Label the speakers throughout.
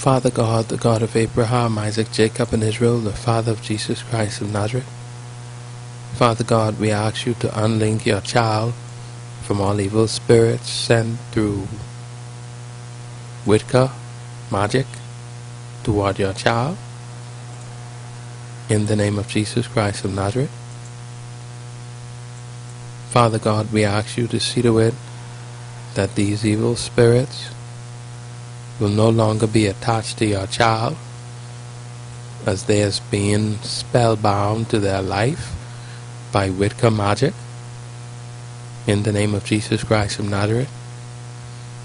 Speaker 1: Father God, the God of Abraham, Isaac, Jacob, and Israel, the Father of Jesus Christ of Nazareth. Father God, we ask you to unlink your child from all evil spirits sent through Wicca, magic, toward your child. In the name of Jesus Christ of Nazareth. Father God, we ask you to see to it that these evil spirits will no longer be attached to your child as they has been spellbound to their life by Wicca magic in the name of Jesus Christ of Nazareth.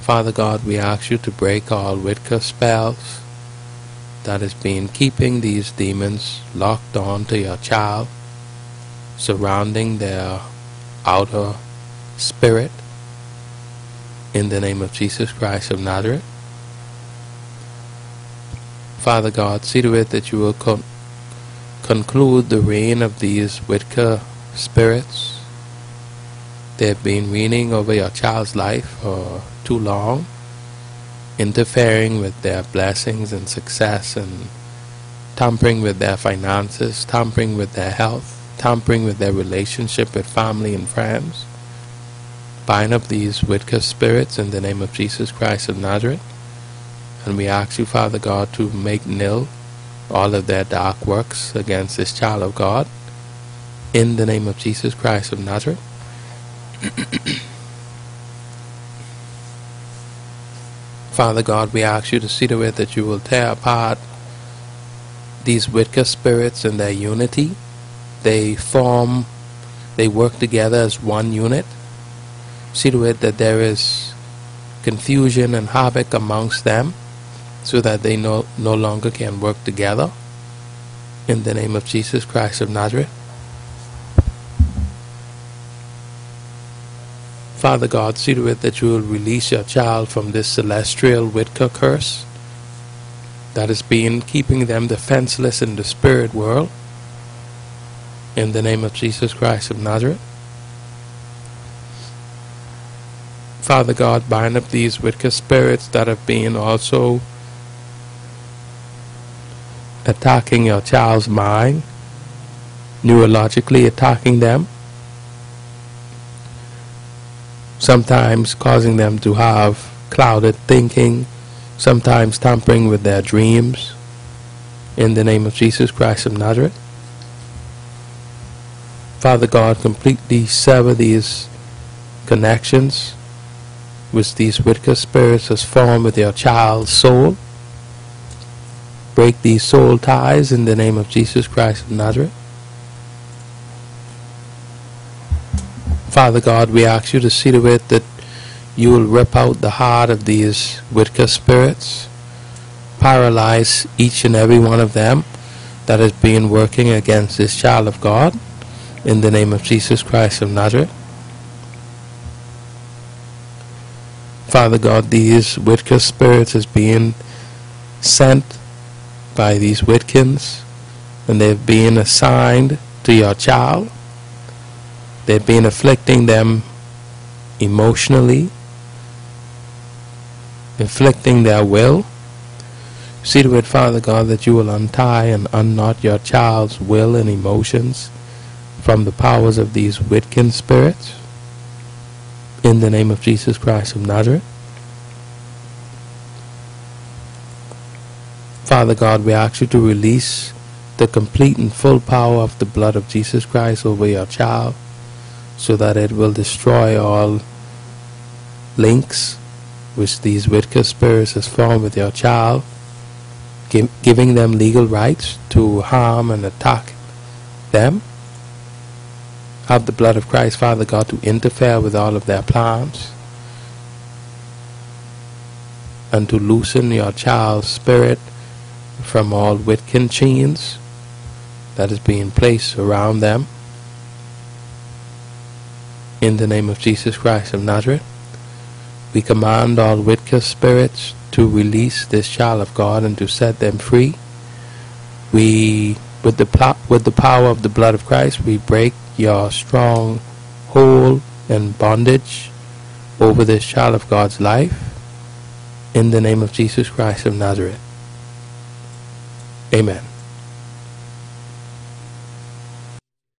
Speaker 1: Father God, we ask you to break all Wicca spells that has been keeping these demons locked on to your child, surrounding their outer spirit in the name of Jesus Christ of Nazareth. Father God, see to it that you will con conclude the reign of these Wicca spirits. They have been reigning over your child's life for too long, interfering with their blessings and success and tampering with their finances, tampering with their health, tampering with their relationship with family and friends. Bind up these Wicca spirits in the name of Jesus Christ of Nazareth. And we ask you, Father God, to make nil all of their dark works against this child of God. In the name of Jesus Christ of Nazareth. Father God, we ask you to see to it that you will tear apart these Wicca spirits and their unity. They form, they work together as one unit. See to it that there is confusion and havoc amongst them so that they no, no longer can work together. In the name of Jesus Christ of Nazareth. Father God, see to it that you will release your child from this celestial Wicca curse that has been keeping them defenseless in the spirit world. In the name of Jesus Christ of Nazareth. Father God, bind up these Wicca spirits that have been also attacking your child's mind, neurologically attacking them, sometimes causing them to have clouded thinking, sometimes tampering with their dreams. In the name of Jesus Christ of Nazareth. Father God, completely sever these connections which these wicked spirits has formed with your child's soul break these soul ties in the name of Jesus Christ of Nazareth. Father God, we ask you to see to it that you will rip out the heart of these Wicca spirits, paralyze each and every one of them that has been working against this child of God in the name of Jesus Christ of Nazareth. Father God, these Wicca spirits is being sent by these Wiccans, and they've been assigned to your child. They've been afflicting them emotionally, inflicting their will. See to it, Father God, that you will untie and unknot your child's will and emotions from the powers of these Wiccan spirits. In the name of Jesus Christ of Nazareth. Father God, we ask you to release the complete and full power of the blood of Jesus Christ over your child so that it will destroy all links which these Wicca spirits has formed with your child, giving them legal rights to harm and attack them. Have the blood of Christ, Father God, to interfere with all of their plans and to loosen your child's spirit from all Wiccan chains that is being placed around them. In the name of Jesus Christ of Nazareth, we command all Wicca spirits to release this child of God and to set them free. We, with the, with the power of the blood of Christ, we break your strong hold and bondage over this child of God's life. In the name of Jesus Christ of Nazareth. Amen.